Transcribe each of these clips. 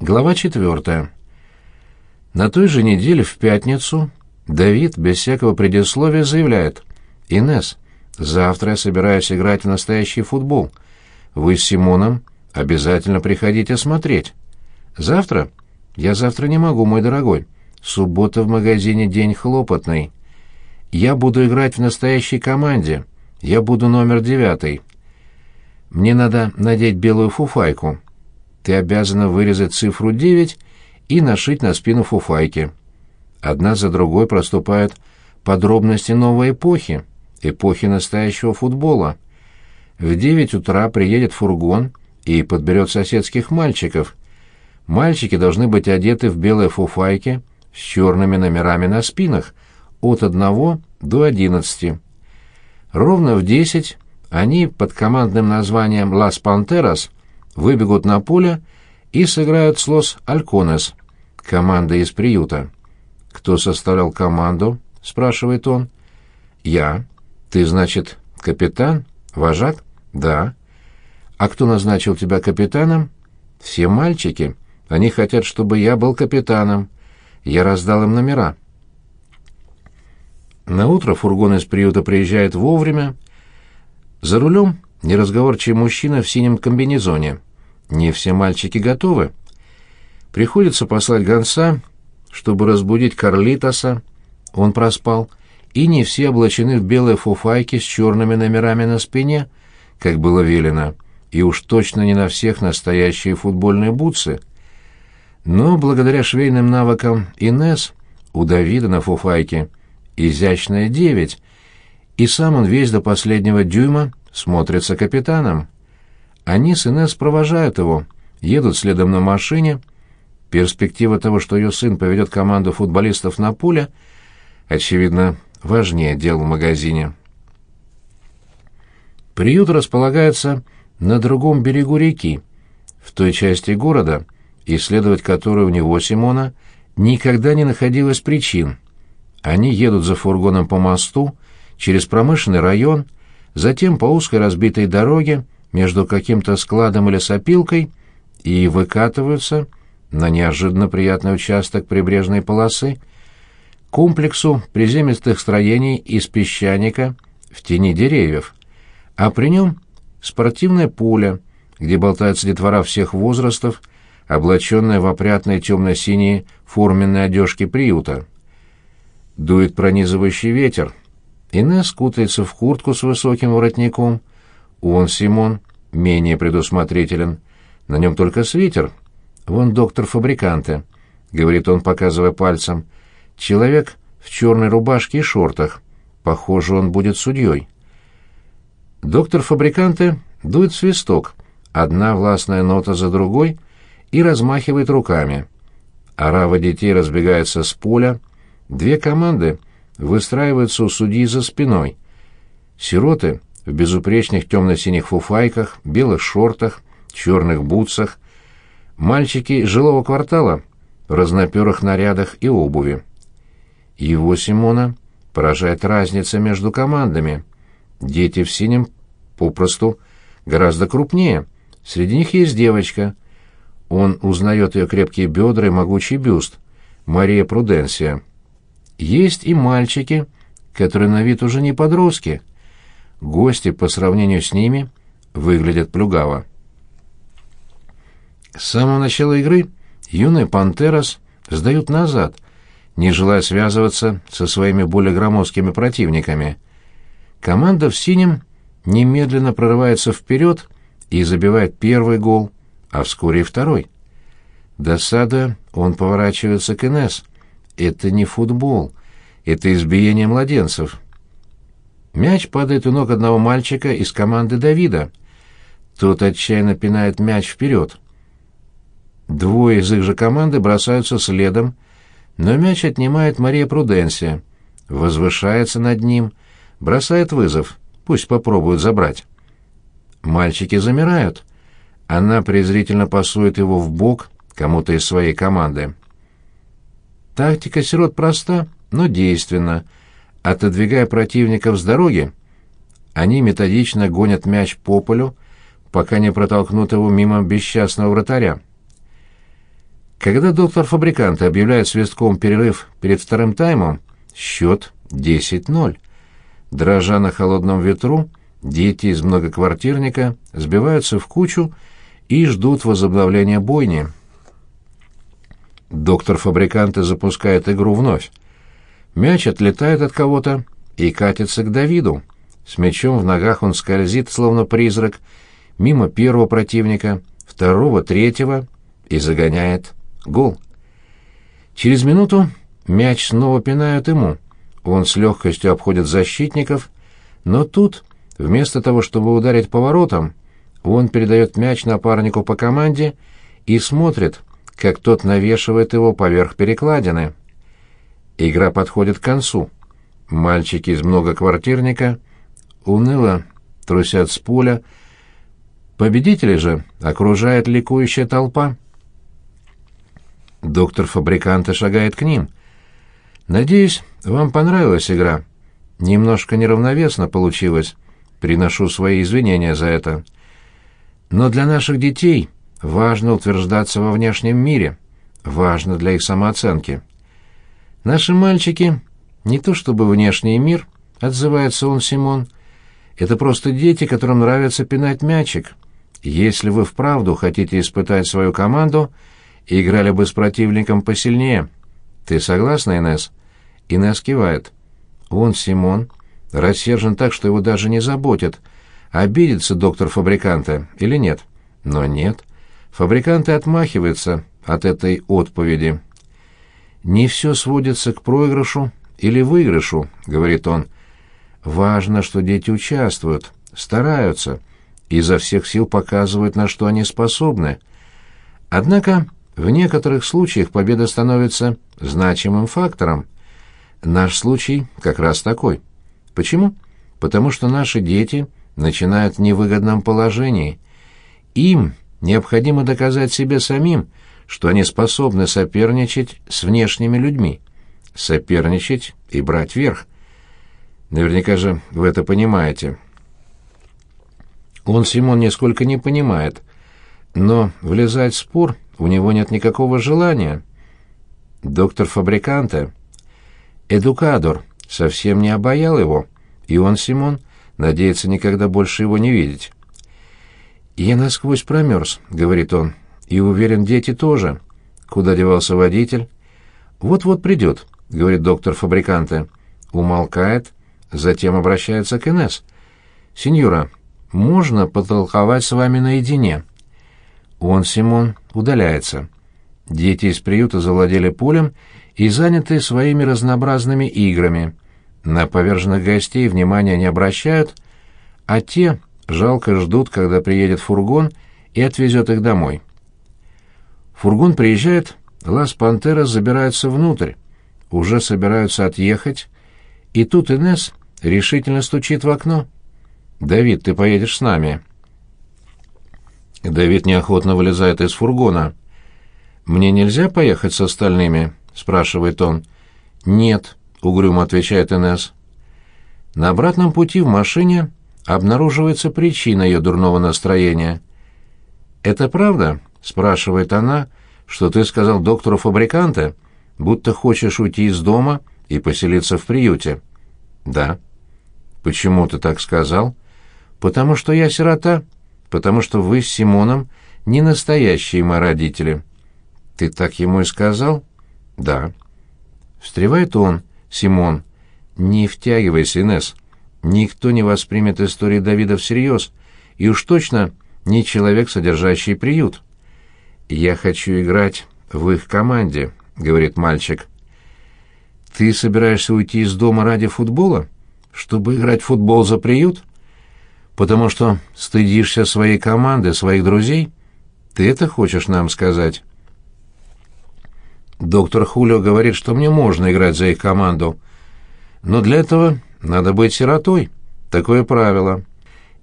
Глава четвертая. На той же неделе в пятницу Давид без всякого предисловия заявляет. «Инесс, завтра я собираюсь играть в настоящий футбол. Вы с Симоном обязательно приходите смотреть. Завтра? Я завтра не могу, мой дорогой. Суббота в магазине день хлопотный. Я буду играть в настоящей команде. Я буду номер девятый. Мне надо надеть белую фуфайку» ты обязана вырезать цифру 9 и нашить на спину фуфайки. Одна за другой проступают подробности новой эпохи, эпохи настоящего футбола. В 9 утра приедет фургон и подберет соседских мальчиков. Мальчики должны быть одеты в белые фуфайки с черными номерами на спинах от 1 до 11. Ровно в 10 они под командным названием «Лас Пантерас» выбегут на поле и сыграют с Лос-Альконес, командой из приюта. «Кто составлял команду?» — спрашивает он. «Я. Ты, значит, капитан? Вожак?» «Да». «А кто назначил тебя капитаном?» «Все мальчики. Они хотят, чтобы я был капитаном. Я раздал им номера». На утро фургон из приюта приезжает вовремя. За рулем неразговорчивый мужчина в синем комбинезоне. Не все мальчики готовы. Приходится послать гонца, чтобы разбудить Карлитоса. Он проспал. И не все облачены в белые фуфайки с черными номерами на спине, как было велено, и уж точно не на всех настоящие футбольные бутсы. Но благодаря швейным навыкам Инес у Давида на фуфайке изящная девять, и сам он весь до последнего дюйма смотрится капитаном. Они с Инесс провожают его, едут следом на машине. Перспектива того, что ее сын поведет команду футболистов на поле, очевидно, важнее дел в магазине. Приют располагается на другом берегу реки, в той части города, исследовать которую у него, Симона, никогда не находилось причин. Они едут за фургоном по мосту, через промышленный район, затем по узкой разбитой дороге, между каким-то складом или сопилкой и выкатываются на неожиданно приятный участок прибрежной полосы, комплексу приземистых строений из песчаника в тени деревьев, а при нем спортивное поле, где болтаются детвора всех возрастов, облаченные в опрятные темно-синие форменные одежки приюта. Дует пронизывающий ветер. Инесс кутается в куртку с высоким воротником — он, Симон, менее предусмотрителен. На нем только свитер. Вон доктор фабриканты, — говорит он, показывая пальцем. Человек в черной рубашке и шортах. Похоже, он будет судьей. Доктор фабриканты дует свисток. Одна властная нота за другой и размахивает руками. Арава детей разбегается с поля. Две команды выстраиваются у судьи за спиной. Сироты в безупречных темно-синих фуфайках, белых шортах, черных бутсах, мальчики жилого квартала в разноперых нарядах и обуви. Его Симона поражает разница между командами. Дети в синем попросту гораздо крупнее. Среди них есть девочка. Он узнает ее крепкие бедра и могучий бюст. Мария Пруденсия. Есть и мальчики, которые на вид уже не подростки — гости по сравнению с ними выглядят плюгаво. С самого начала игры юные «Пантерас» сдают назад, не желая связываться со своими более громоздкими противниками. Команда в синем немедленно прорывается вперед и забивает первый гол, а вскоре и второй. Досада, он поворачивается к Инесс. Это не футбол, это избиение младенцев. Мяч падает у ног одного мальчика из команды Давида. Тот отчаянно пинает мяч вперед. Двое из их же команды бросаются следом, но мяч отнимает Мария Пруденсия, возвышается над ним, бросает вызов, пусть попробуют забрать. Мальчики замирают. Она презрительно пасует его в бок кому-то из своей команды. Тактика сирот проста, но действенна — Отодвигая противников с дороги, они методично гонят мяч по полю, пока не протолкнут его мимо бесчастного вратаря. Когда доктор-фабрикант объявляет свистком перерыв перед вторым таймом, счет 10-0. Дрожа на холодном ветру, дети из многоквартирника сбиваются в кучу и ждут возобновления бойни. Доктор-фабрикант запускает игру вновь. Мяч отлетает от кого-то и катится к Давиду. С мячом в ногах он скользит, словно призрак, мимо первого противника, второго, третьего и загоняет гол. Через минуту мяч снова пинают ему. Он с легкостью обходит защитников, но тут, вместо того, чтобы ударить поворотом, он передает мяч напарнику по команде и смотрит, как тот навешивает его поверх перекладины. Игра подходит к концу. Мальчики из многоквартирника уныло трусят с поля. Победители же окружает ликующая толпа. Доктор фабриканта шагает к ним. «Надеюсь, вам понравилась игра. Немножко неравновесно получилось. Приношу свои извинения за это. Но для наших детей важно утверждаться во внешнем мире. Важно для их самооценки. Наши мальчики не то чтобы внешний мир, отзывается он Симон. Это просто дети, которым нравится пинать мячик. Если вы вправду хотите испытать свою команду, играли бы с противником посильнее. Ты согласна, Инесс? Инесс кивает. Он, Симон, рассержен так, что его даже не заботит, обидится доктор фабриканта или нет. Но нет. Фабриканты отмахиваются от этой отповеди. «Не все сводится к проигрышу или выигрышу», — говорит он. «Важно, что дети участвуют, стараются, изо всех сил показывают, на что они способны. Однако в некоторых случаях победа становится значимым фактором. Наш случай как раз такой. Почему? Потому что наши дети начинают в невыгодном положении. Им необходимо доказать себе самим, что они способны соперничать с внешними людьми. Соперничать и брать верх. Наверняка же вы это понимаете. Он, Симон, нисколько не понимает. Но влезать в спор у него нет никакого желания. Доктор Фабриканте, эдукадор, совсем не обаял его, и он, Симон, надеется никогда больше его не видеть. «Я насквозь промерз», — говорит он, — «и уверен, дети тоже». Куда девался водитель? «Вот-вот придет», — говорит доктор Фабриканте. Умолкает, затем обращается к Инесс. «Сеньора, можно потолковать с вами наедине?» Он, Симон, удаляется. Дети из приюта завладели полем и заняты своими разнообразными играми. На поверженных гостей внимания не обращают, а те жалко ждут, когда приедет фургон и отвезет их домой. Фургон приезжает, Лас Пантерас забирается внутрь, уже собираются отъехать, и тут Инес решительно стучит в окно. «Давид, ты поедешь с нами». Давид неохотно вылезает из фургона. «Мне нельзя поехать с остальными?» — спрашивает он. «Нет», — угрюмо отвечает Инес. На обратном пути в машине обнаруживается причина ее дурного настроения. «Это правда?» — спрашивает она, — «что ты сказал доктору фабриканта, будто хочешь уйти из дома и поселиться в приюте». «Да». «Почему ты так сказал?» «Потому что я сирота, потому что вы с Симоном не настоящие мои родители». «Ты так ему и сказал?» «Да». Встревает он, Симон. «Не втягивайся, Инесс. Никто не воспримет историю Давида всерьез, и уж точно не человек, содержащий приют. «Я хочу играть в их команде», — говорит мальчик. «Ты собираешься уйти из дома ради футбола? Чтобы играть в футбол за приют? Потому что стыдишься своей команды, своих друзей? Ты это хочешь нам сказать?» Доктор Хулио говорит, что мне можно играть за их команду. Но для этого надо быть сиротой. Такое правило.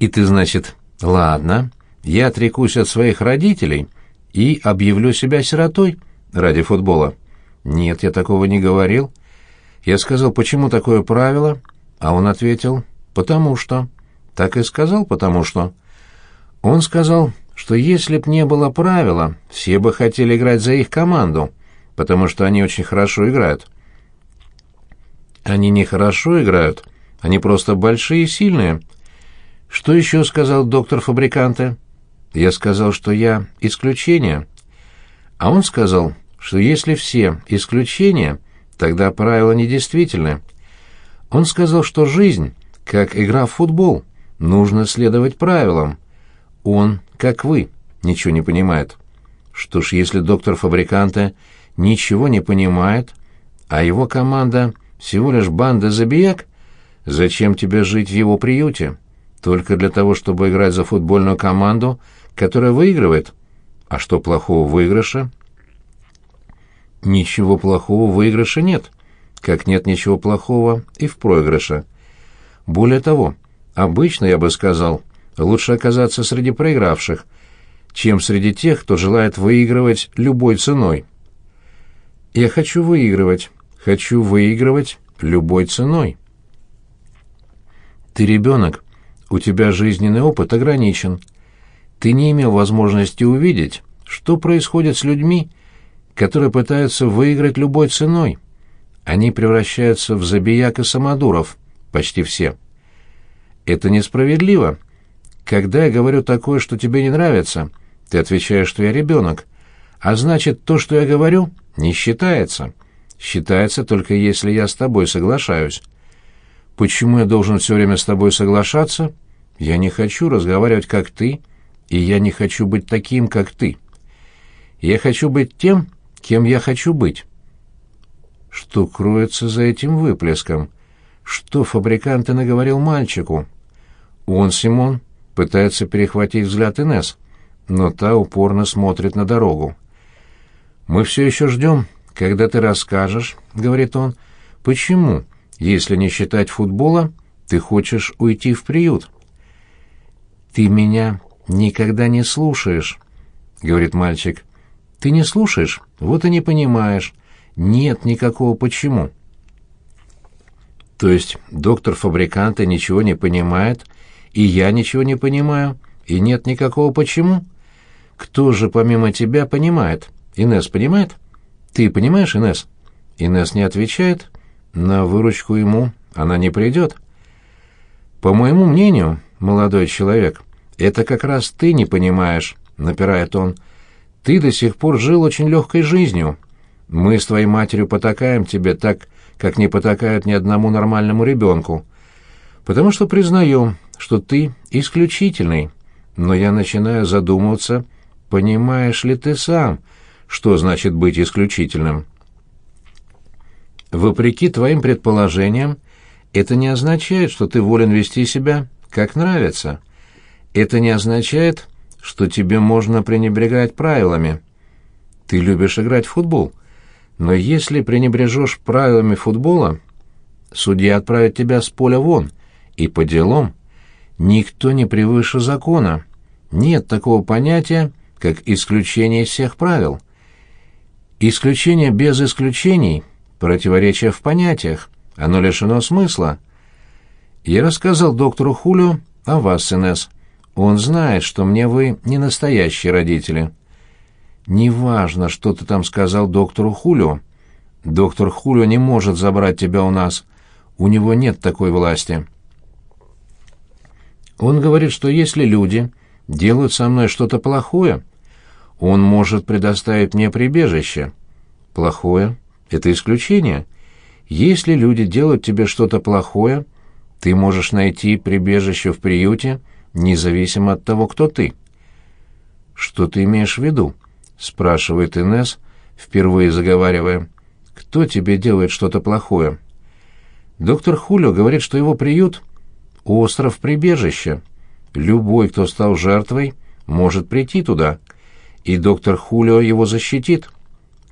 И ты, значит, ладно, я отрекусь от своих родителей и объявлю себя сиротой ради футбола. Нет, я такого не говорил. Я сказал, почему такое правило, а он ответил, потому что. Так и сказал, потому что. Он сказал, что если б не было правила, все бы хотели играть за их команду, потому что они очень хорошо играют. Они не хорошо играют, они просто большие и сильные. Что еще сказал доктор Фабриканте? Я сказал, что я исключение. А он сказал, что если все исключения, тогда правила недействительны. Он сказал, что жизнь, как игра в футбол, нужно следовать правилам. Он, как вы, ничего не понимает. Что ж, если доктор Фабриканте ничего не понимает, а его команда всего лишь банда забияк, зачем тебе жить в его приюте? Только для того, чтобы играть за футбольную команду, которая выигрывает? А что плохого в выигрыше? Ничего плохого в выигрыше нет, как нет ничего плохого и в проигрыше. Более того, обычно, я бы сказал, лучше оказаться среди проигравших, чем среди тех, кто желает выигрывать любой ценой. Я хочу выигрывать, хочу выигрывать любой ценой. Ты ребенок, у тебя жизненный опыт ограничен. Ты не имел возможности увидеть, что происходит с людьми, которые пытаются выиграть любой ценой. Они превращаются в забияк и самодуров, почти все. Это несправедливо, когда я говорю такое, что тебе не нравится, ты отвечаешь, что я ребенок. А значит, то, что я говорю, не считается. Считается только если я с тобой соглашаюсь. Почему я должен все время с тобой соглашаться? Я не хочу разговаривать как ты, и я не хочу быть таким, как ты. Я хочу быть тем, кем я хочу быть. Что кроется за этим выплеском? Что фабрикант и наговорил мальчику? Он, Симон, пытается перехватить взгляд Инес, но та упорно смотрит на дорогу. «Мы все еще ждем, когда ты расскажешь», — говорит он, — «почему, если не считать футбола, ты хочешь уйти в приют?» «Ты меня никогда не слушаешь», — говорит мальчик. «Ты не слушаешь, вот и не понимаешь. Нет никакого почему». То есть доктор фабриканта ничего не понимает, и я ничего не понимаю, и нет никакого почему. Кто же помимо тебя понимает? Инес понимает? Ты понимаешь, Инес? Инес не отвечает. На выручку ему она не придет. По моему мнению, молодой человек, это как раз ты не понимаешь, напирает он. Ты до сих пор жил очень легкой жизнью. Мы с твоей матерью потакаем тебе так, как не потакают ни одному нормальному ребенку. Потому что признаем, что ты исключительный, но я начинаю задумываться, понимаешь ли ты сам, что значит быть исключительным. Вопреки твоим предположениям, это не означает, что ты волен вести себя как нравится. Это не означает, что тебе можно пренебрегать правилами. Ты любишь играть в футбол, но если пренебрежешь правилами футбола, судья отправит тебя с поля вон, и по делам – Никто не превыше закона. Нет такого понятия, как исключение из всех правил. Исключение без исключений — противоречие в понятиях, оно лишено смысла. Я рассказал доктору Хулио о вас, Инесс. Он знает, что мне вы не настоящие родители. Неважно, что ты там сказал доктору Хулио. Доктор Хулио не может забрать тебя у нас. У него нет такой власти. Он говорит, что если люди делают со мной что-то плохое, он может предоставить мне прибежище. Плохое — это исключение. Если люди делают тебе что-то плохое, ты можешь найти прибежище в приюте, независимо от того, кто ты. «Что ты имеешь в виду?» — спрашивает Инес, впервые заговаривая. «Кто тебе делает что-то плохое?» Доктор Хулио говорит, что его приют остров прибежища. Любой, кто стал жертвой, может прийти туда, и доктор Хулио его защитит.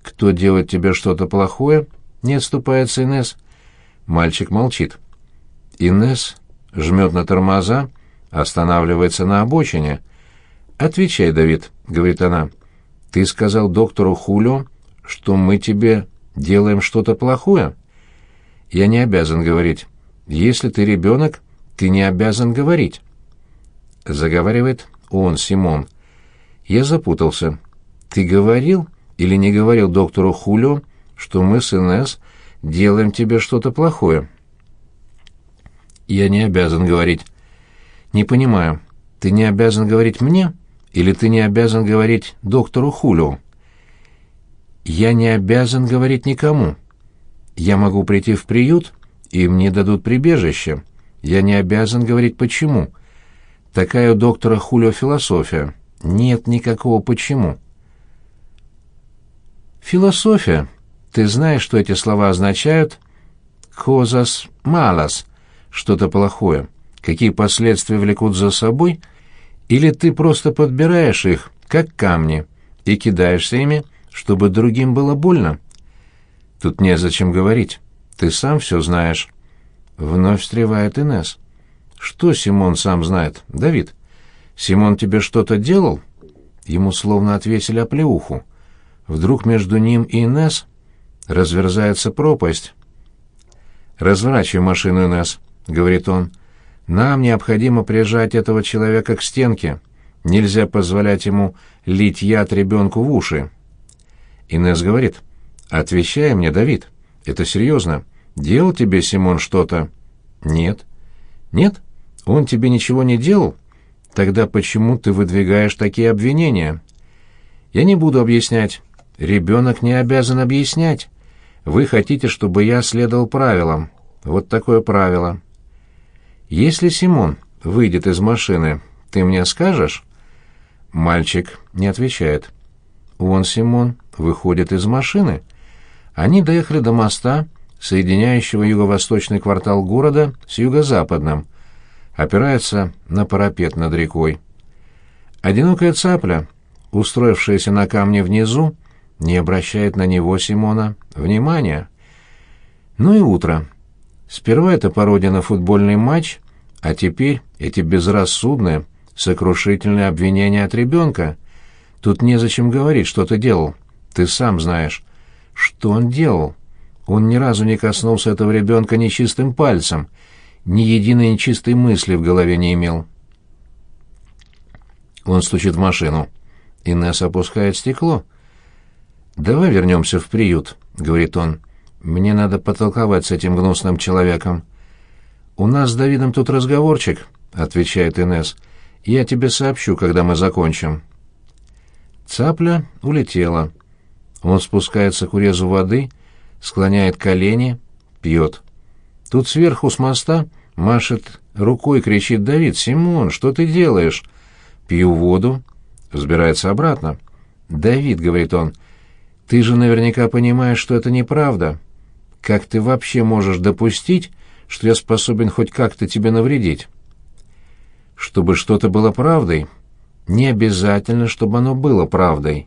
Кто делает тебе что-то плохое, не отступается Инес. Мальчик молчит. Инес жмет на тормоза, останавливается на обочине. «Отвечай, Давид», — говорит она. «Ты сказал доктору Хулио, что мы тебе делаем что-то плохое?» «Я не обязан говорить. Если ты ребенок, ты не обязан говорить. Заговаривает он, Симон. Я запутался. Ты говорил или не говорил доктору Хулио, что мы с Инесс делаем тебе что-то плохое?» «Я не обязан говорить». «Не понимаю, ты не обязан говорить мне или ты не обязан говорить доктору Хулио?» «Я не обязан говорить никому. Я могу прийти в приют, и мне дадут прибежище. Я не обязан говорить почему. Такая у доктора Хулио философия. Нет никакого почему». «Философия. Ты знаешь, что эти слова означают?» «Козас малас» — что-то плохое. Какие последствия влекут за собой? Или ты просто подбираешь их, как камни, и кидаешься ими, чтобы другим было больно? Тут незачем говорить. Ты сам все знаешь. Вновь встревает Инес. Что Симон сам знает, Давид? Симон тебе что-то делал? Ему словно отвесили оплеуху. Вдруг между ним и Инес разверзается пропасть. «Разворачивай машину, Инес», — говорит он. «Нам необходимо прижать этого человека к стенке. Нельзя позволять ему лить яд ребенку в уши». Инес говорит. «Отвечай мне, Давид. Это серьезно. Делал тебе Симон что-то?» «Нет». «Нет? Он тебе ничего не делал? Тогда почему ты выдвигаешь такие обвинения?» «Я не буду объяснять. Ребенок не обязан объяснять. Вы хотите, чтобы я следовал правилам. Вот такое правило. Если Симон выйдет из машины, ты мне скажешь?» Мальчик не отвечает. Он, Симон, выходит из машины. Они доехали до моста, соединяющего юго-восточный квартал города с юго-западным, опирается на парапет над рекой. Одинокая цапля, устроившаяся на камне внизу, не обращает на него Симона внимания. Ну и утро. Сперва это пародия на футбольный матч, а теперь эти безрассудные, сокрушительные обвинения от ребенка. Тут незачем говорить, что ты делал. Ты сам знаешь. Что он делал? Он ни разу не коснулся этого ребенка нечистым пальцем, ни единой нечистой мысли в голове не имел. Он стучит в машину. Инесса опускает стекло — «Давай вернемся в приют», — говорит он. «Мне надо потолковать с этим гнусным человеком». «У нас с Давидом тут разговорчик», — отвечает Инес. «Я тебе сообщу, когда мы закончим». Цапля улетела. Он спускается к урезу воды, склоняет колени, пьет. Тут сверху с моста машет рукой, кричит Давид. «Симон, что ты делаешь?» «Пью воду». Взбирается обратно. «Давид», — говорит он, — ты же наверняка понимаешь, что это неправда. Как ты вообще можешь допустить, что я способен хоть как-то тебе навредить? Чтобы что-то было правдой, не обязательно, чтобы оно было правдой.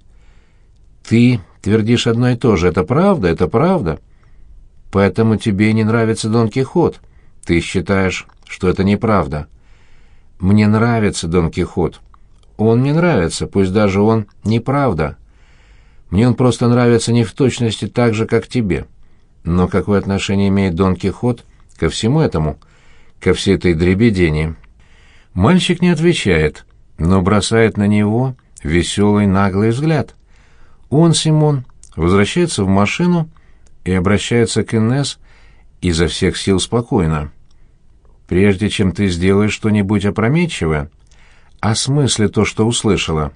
Ты твердишь одно и то же. Это правда, это правда. Поэтому тебе не нравится Дон Кихот. Ты считаешь, что это неправда. Мне нравится Дон Кихот. Он мне нравится, пусть даже он неправда. Мне он просто нравится не в точности так же, как тебе. Но какое отношение имеет Дон Кихот ко всему этому, ко всей этой дребедении? Мальчик не отвечает, но бросает на него веселый наглый взгляд. Он, Симон, возвращается в машину и обращается к Инесс изо всех сил спокойно. «Прежде чем ты сделаешь что-нибудь опрометчивое, осмысли то, что услышала».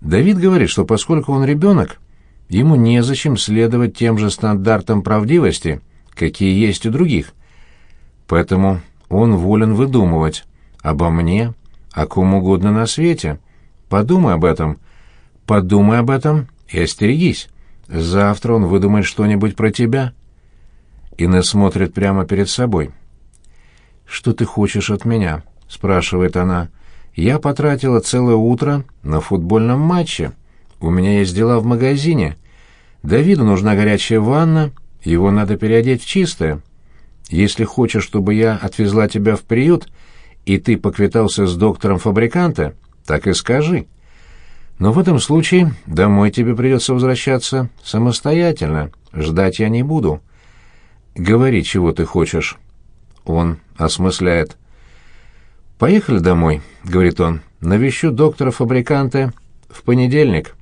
Давид говорит, что поскольку он ребенок, ему незачем следовать тем же стандартам правдивости, какие есть у других. Поэтому он волен выдумывать обо мне, о ком угодно на свете. Подумай об этом. Подумай об этом и остерегись. Завтра он выдумает что-нибудь про тебя. Инна смотрит прямо перед собой. «Что ты хочешь от меня?» — спрашивает она. Я потратила целое утро на футбольном матче. У меня есть дела в магазине. Давиду нужна горячая ванна, его надо переодеть в чистое. Если хочешь, чтобы я отвезла тебя в приют, и ты поквитался с доктором фабриканта, так и скажи. Но в этом случае домой тебе придется возвращаться самостоятельно. Ждать я не буду. Говори, чего ты хочешь. Он осмысляет. «Поехали домой», — говорит он. «Навещу доктора-фабриканта в понедельник.